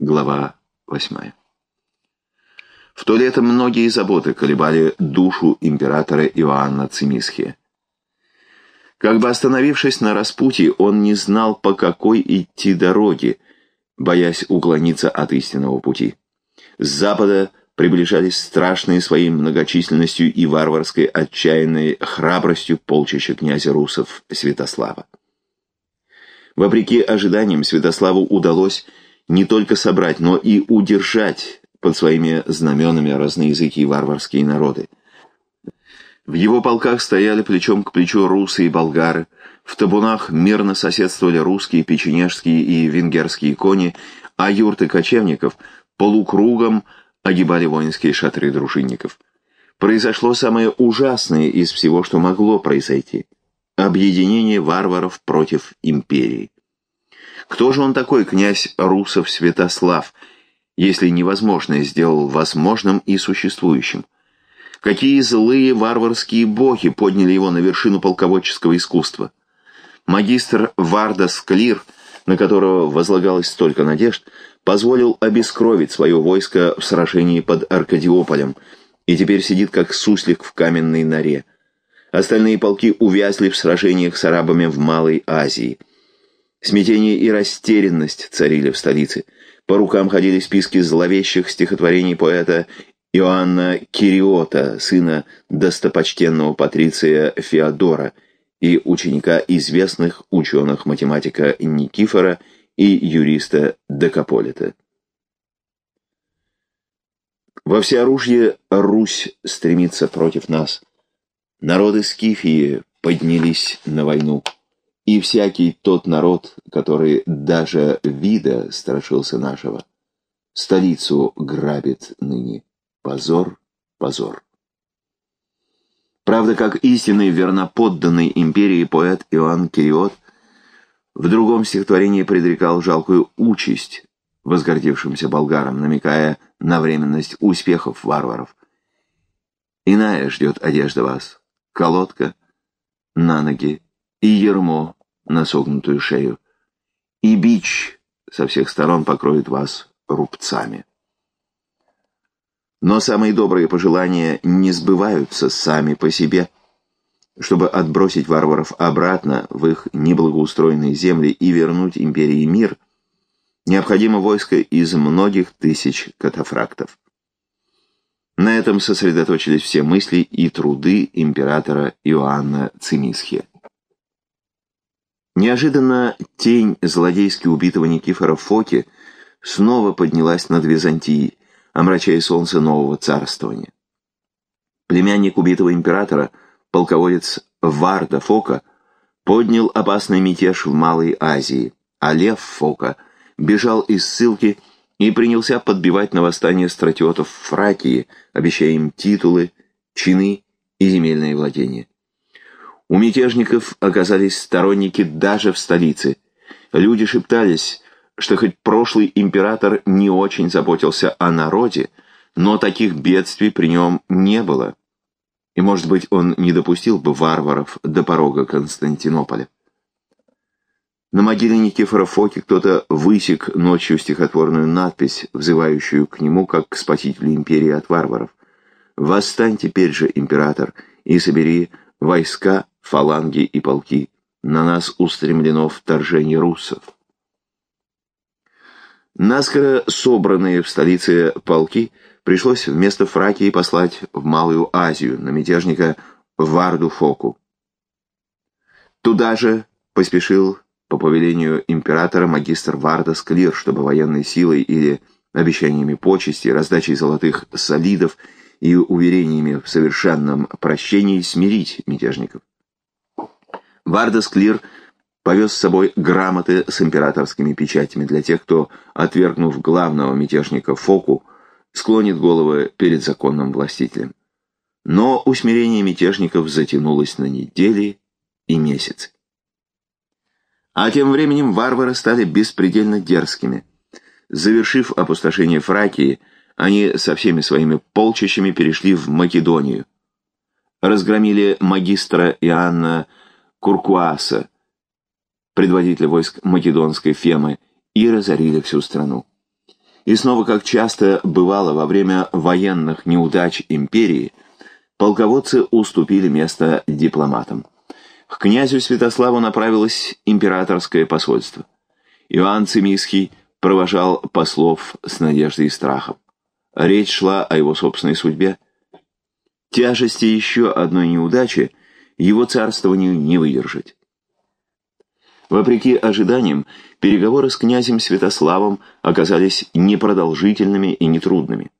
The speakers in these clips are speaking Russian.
Глава 8. В то лето многие заботы колебали душу императора Иоанна Цимисхия. Как бы остановившись на распутье, он не знал, по какой идти дороге, боясь уклониться от истинного пути. С запада приближались страшные своей многочисленностью и варварской отчаянной храбростью полчища князя русов Святослава. Вопреки ожиданиям Святославу удалось не только собрать, но и удержать под своими знаменами разноязыкие варварские народы. В его полках стояли плечом к плечу русы и болгары, в табунах мирно соседствовали русские, печенежские и венгерские кони, а юрты кочевников полукругом огибали воинские шатры дружинников. Произошло самое ужасное из всего, что могло произойти – объединение варваров против империи. Кто же он такой, князь Русов Святослав, если невозможное сделал возможным и существующим? Какие злые варварские боги подняли его на вершину полководческого искусства? Магистр Вардас Клир, на которого возлагалось столько надежд, позволил обескровить свое войско в сражении под Аркадиополем и теперь сидит как суслик в каменной норе. Остальные полки увязли в сражениях с арабами в Малой Азии – Смятение и растерянность царили в столице. По рукам ходили списки зловещих стихотворений поэта Иоанна Кириота, сына достопочтенного патриция Феодора и ученика известных ученых-математика Никифора и юриста Декаполита. Во всеоружие Русь стремится против нас. Народы Скифии поднялись на войну. И всякий тот народ, который даже вида страшился нашего, столицу грабит ныне. Позор, позор. Правда, как истинный верноподданный империи поэт Иоанн Кириот в другом стихотворении предрекал жалкую участь возгордившимся болгарам, намекая на временность успехов варваров. Иная ждет одежда вас, колодка на ноги и ермо на согнутую шею, и бич со всех сторон покроет вас рубцами. Но самые добрые пожелания не сбываются сами по себе. Чтобы отбросить варваров обратно в их неблагоустроенные земли и вернуть империи мир, необходимо войско из многих тысяч катафрактов. На этом сосредоточились все мысли и труды императора Иоанна Цимисхия. Неожиданно тень злодейски убитого Никифора Фоки снова поднялась над Византией, омрачая солнце нового царствования. Племянник убитого императора, полководец Варда Фока, поднял опасный мятеж в Малой Азии, а Лев Фока бежал из ссылки и принялся подбивать на восстание стратиотов Фракии, обещая им титулы, чины и земельные владения. У мятежников оказались сторонники даже в столице. Люди шептались, что хоть прошлый император не очень заботился о народе, но таких бедствий при нем не было. И, может быть, он не допустил бы варваров до порога Константинополя. На могиле Никифора Фоки кто-то высек ночью стихотворную надпись, взывающую к нему как к спасителю империи от варваров. «Восстань теперь же, император, и собери войска фаланги и полки. На нас устремлено вторжение руссов. Наскоро собранные в столице полки пришлось вместо Фракии послать в Малую Азию на мятежника Варду Фоку. Туда же поспешил по повелению императора магистр Варда Склир, чтобы военной силой или обещаниями почести, раздачей золотых солидов и уверениями в совершенном прощении смирить мятежников. Вардас Клир повез с собой грамоты с императорскими печатями для тех, кто, отвергнув главного мятежника Фоку, склонит головы перед законным властителем. Но усмирение мятежников затянулось на недели и месяцы. А тем временем варвары стали беспредельно дерзкими. Завершив опустошение Фракии, они со всеми своими полчищами перешли в Македонию. Разгромили магистра Иоанна Куркуаса, предводителя войск македонской Фемы, и разорили всю страну. И снова, как часто бывало во время военных неудач империи, полководцы уступили место дипломатам. К князю Святославу направилось императорское посольство. Иоанн Цимисхий провожал послов с надеждой и страхом. Речь шла о его собственной судьбе. Тяжести еще одной неудачи его царствованию не выдержать. Вопреки ожиданиям, переговоры с князем Святославом оказались непродолжительными и нетрудными.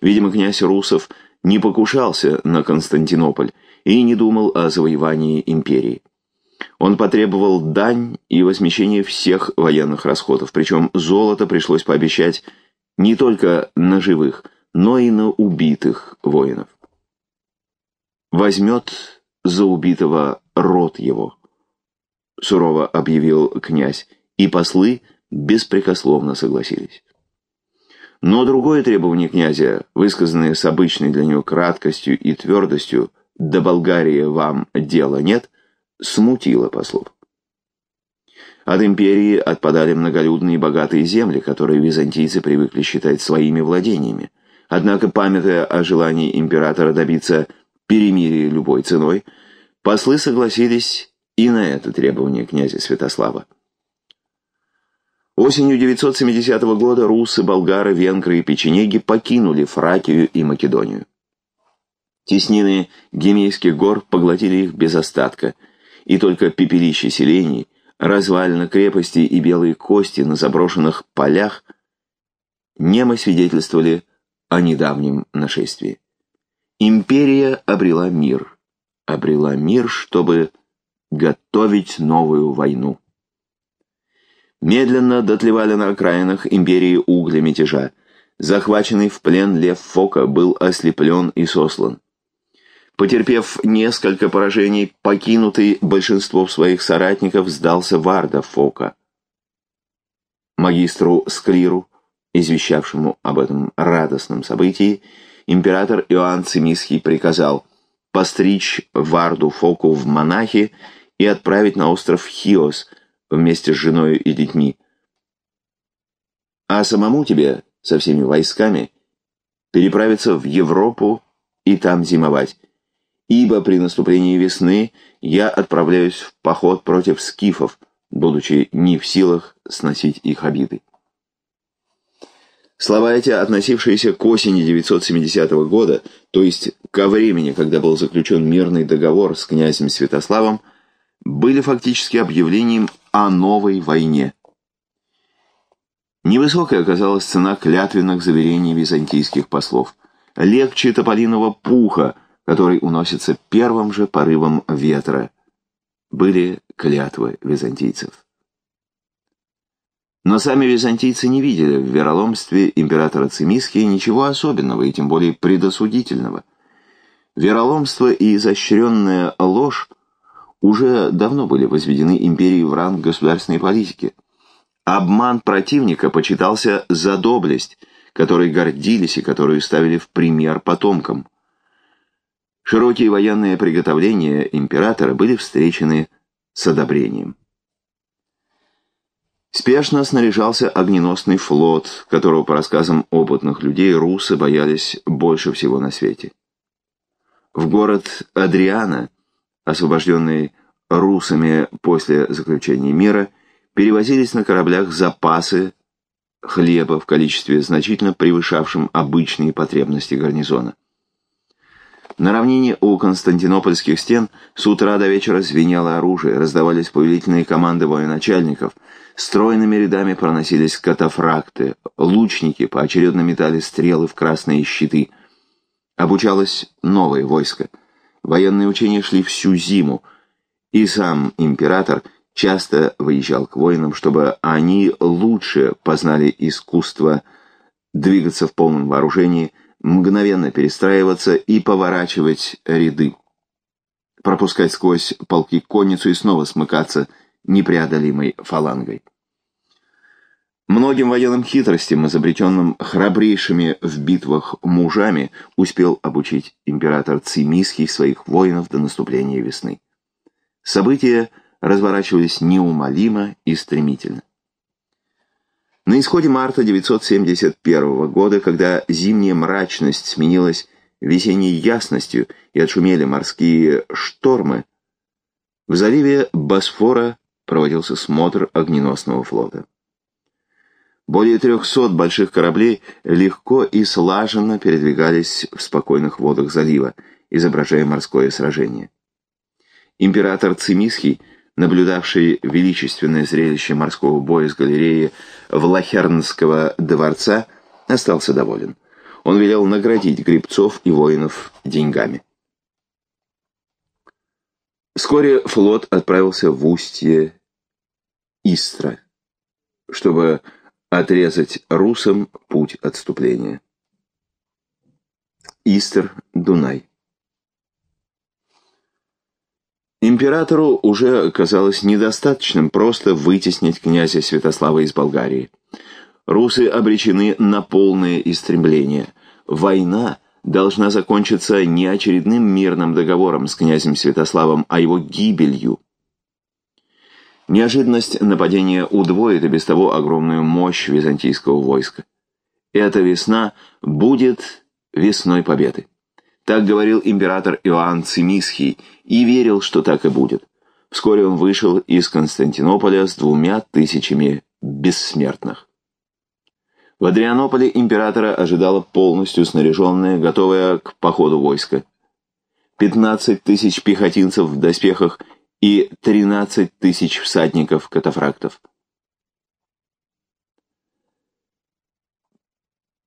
Видимо, князь Русов не покушался на Константинополь и не думал о завоевании империи. Он потребовал дань и возмещение всех военных расходов, причем золото пришлось пообещать не только на живых, но и на убитых воинов. «Возьмет за убитого род его», — сурово объявил князь, и послы беспрекословно согласились. Но другое требование князя, высказанное с обычной для него краткостью и твердостью, «до Болгарии вам дела нет», смутило послов. От империи отпадали многолюдные и богатые земли, которые византийцы привыкли считать своими владениями. Однако, памятая о желании императора добиться перемирия любой ценой, послы согласились и на это требование князя Святослава. Осенью 970 года русы, болгары, венгры и печенеги покинули Фракию и Македонию. Теснины Гемейских гор поглотили их без остатка, и только пепелище селений, развалины крепости и белые кости на заброшенных полях немы свидетельствовали о недавнем нашествии. Империя обрела мир, обрела мир, чтобы готовить новую войну. Медленно дотлевали на окраинах империи угля мятежа. Захваченный в плен Лев Фока был ослеплен и сослан. Потерпев несколько поражений, покинутый большинство своих соратников сдался Варда Фока. Магистру Скриру, извещавшему об этом радостном событии, император Иоанн Цимисхий приказал постричь Варду Фоку в монахи и отправить на остров Хиос вместе с женой и детьми. А самому тебе со всеми войсками переправиться в Европу и там зимовать ибо при наступлении весны я отправляюсь в поход против скифов, будучи не в силах сносить их обиды. Слова эти, относившиеся к осени 970 года, то есть ко времени, когда был заключен мирный договор с князем Святославом, были фактически объявлением о новой войне. Невысокой оказалась цена клятвенных заверений византийских послов. Легче тополиного пуха – который уносится первым же порывом ветра, были клятвы византийцев. Но сами византийцы не видели в вероломстве императора Цимисхия ничего особенного и тем более предосудительного. Вероломство и изощренная ложь уже давно были возведены империей в ранг государственной политики. Обман противника почитался за доблесть, которой гордились и которую ставили в пример потомкам. Широкие военные приготовления императора были встречены с одобрением. Спешно снаряжался огненосный флот, которого, по рассказам опытных людей, русы боялись больше всего на свете. В город Адриана, освобожденный русами после заключения мира, перевозились на кораблях запасы хлеба в количестве значительно превышавшем обычные потребности гарнизона. На равнине у константинопольских стен с утра до вечера звенело оружие, раздавались повелительные команды военачальников, стройными рядами проносились катафракты, лучники поочередно метали стрелы в красные щиты. Обучалось новое войско. Военные учения шли всю зиму, и сам император часто выезжал к воинам, чтобы они лучше познали искусство двигаться в полном вооружении – мгновенно перестраиваться и поворачивать ряды, пропускать сквозь полки конницу и снова смыкаться непреодолимой фалангой. Многим военным хитростям, изобретенным храбрейшими в битвах мужами, успел обучить император Цимисхий своих воинов до наступления весны. События разворачивались неумолимо и стремительно. На исходе марта 971 года, когда зимняя мрачность сменилась весенней ясностью и отшумели морские штормы, в заливе Босфора проводился смотр огненосного флота. Более трехсот больших кораблей легко и слаженно передвигались в спокойных водах залива, изображая морское сражение. Император Цимисхий – наблюдавший величественное зрелище морского боя с галереи Влахернского дворца, остался доволен. Он велел наградить грибцов и воинов деньгами. Вскоре флот отправился в устье Истра, чтобы отрезать русам путь отступления. Истр, Дунай. Императору уже казалось недостаточным просто вытеснить князя Святослава из Болгарии. Русы обречены на полное истребление. Война должна закончиться не очередным мирным договором с князем Святославом, а его гибелью. Неожиданность нападения удвоит и без того огромную мощь византийского войска. Эта весна будет весной победы. Так говорил император Иоанн Цимисхий и верил, что так и будет. Вскоре он вышел из Константинополя с двумя тысячами бессмертных. В Адрианополе императора ожидало полностью снаряженное, готовое к походу войско. 15 тысяч пехотинцев в доспехах и 13 тысяч всадников-катафрактов.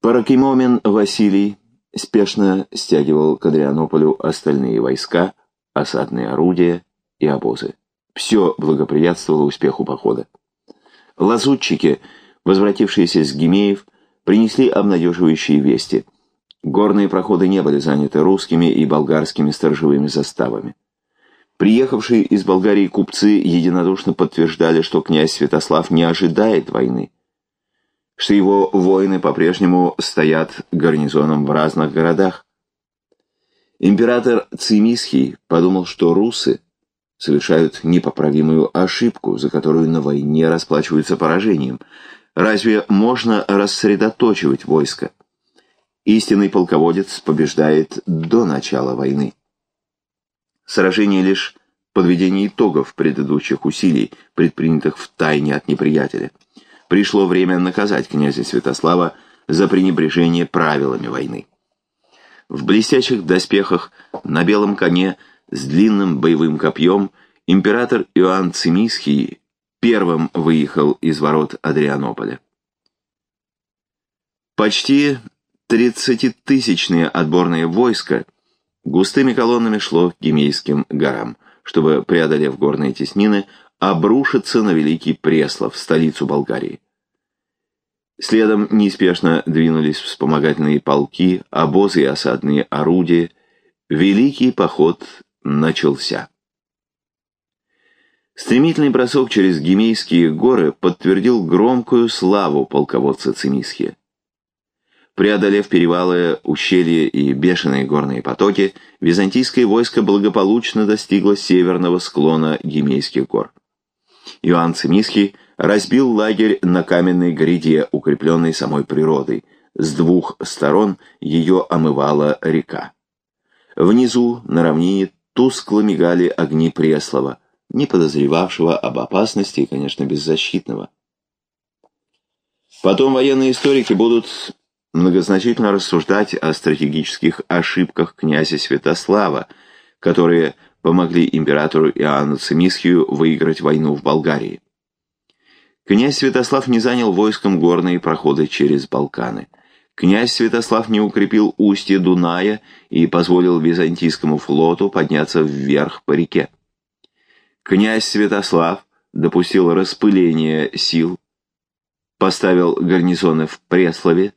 Паракимомен Василий спешно стягивал к Адрианополю остальные войска, осадные орудия и обозы. Все благоприятствовало успеху похода. Лазутчики, возвратившиеся с Гимеев, принесли обнадеживающие вести. Горные проходы не были заняты русскими и болгарскими сторожевыми заставами. Приехавшие из Болгарии купцы единодушно подтверждали, что князь Святослав не ожидает войны что его воины по-прежнему стоят гарнизоном в разных городах. Император Цимисхий подумал, что русы совершают непоправимую ошибку, за которую на войне расплачиваются поражением. Разве можно рассредоточивать войско? Истинный полководец побеждает до начала войны. Сражение лишь подведение итогов предыдущих усилий, предпринятых в тайне от неприятеля пришло время наказать князя Святослава за пренебрежение правилами войны. В блестящих доспехах, на белом коне, с длинным боевым копьем, император Иоанн Цимисхий первым выехал из ворот Адрианополя. Почти тридцатитысячное отборное войско густыми колоннами шло к Гимейским горам, чтобы, преодолев горные теснины, обрушиться на Великий Преслов, столицу Болгарии. Следом неспешно двинулись вспомогательные полки, обозы и осадные орудия. Великий поход начался. Стремительный бросок через Гимейские горы подтвердил громкую славу полководца Цимисхия. Преодолев перевалы, ущелья и бешеные горные потоки, византийское войско благополучно достигло северного склона Гимейских гор. Иоанн Цимисхий разбил лагерь на каменной гряде, укрепленной самой природой. С двух сторон ее омывала река. Внизу, на равнине, тускло мигали огни Преслова, не подозревавшего об опасности и, конечно, беззащитного. Потом военные историки будут многозначительно рассуждать о стратегических ошибках князя Святослава, которые помогли императору Иоанну Цимисхию выиграть войну в Болгарии. Князь Святослав не занял войском горные проходы через Балканы. Князь Святослав не укрепил устье Дуная и позволил византийскому флоту подняться вверх по реке. Князь Святослав допустил распыление сил, поставил гарнизоны в Преслове,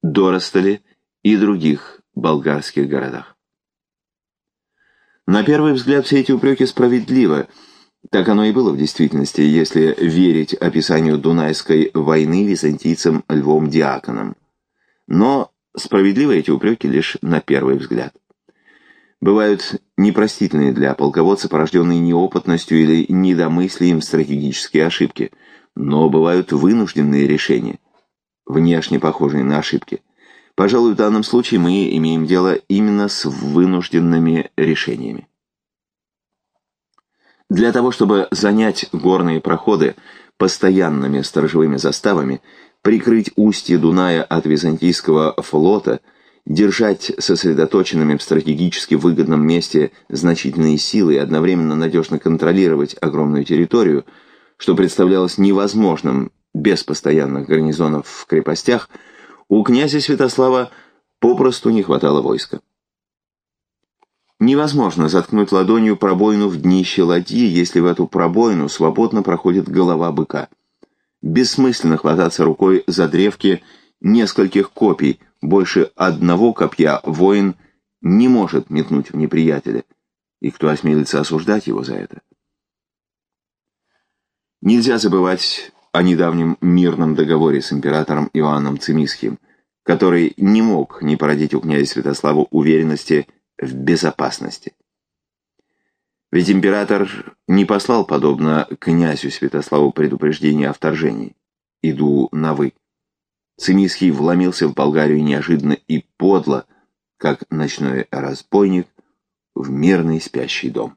Доростоле и других болгарских городах. На первый взгляд все эти упреки справедливы, так оно и было в действительности, если верить описанию Дунайской войны византийцам Львом Диаконом. Но справедливы эти упреки лишь на первый взгляд. Бывают непростительные для полководца, порожденные неопытностью или недомыслием стратегические ошибки. но бывают вынужденные решения, внешне похожие на ошибки. Пожалуй, в данном случае мы имеем дело именно с вынужденными решениями. Для того, чтобы занять горные проходы постоянными сторожевыми заставами, прикрыть устье Дуная от византийского флота, держать сосредоточенными в стратегически выгодном месте значительные силы и одновременно надежно контролировать огромную территорию, что представлялось невозможным без постоянных гарнизонов в крепостях, у князя Святослава попросту не хватало войска. Невозможно заткнуть ладонью пробоину в днище ладьи, если в эту пробоину свободно проходит голова быка. Бессмысленно хвататься рукой за древки нескольких копий, больше одного копья воин не может метнуть в неприятеля, и кто осмелится осуждать его за это? Нельзя забывать о недавнем мирном договоре с императором Иоанном Цимисхим, который не мог не породить у князя Святослава уверенности в безопасности. Ведь император не послал, подобно князю Святославу, предупреждение о вторжении. Иду на «вы». Цимисхий вломился в Болгарию неожиданно и подло, как ночной разбойник, в мирный спящий дом.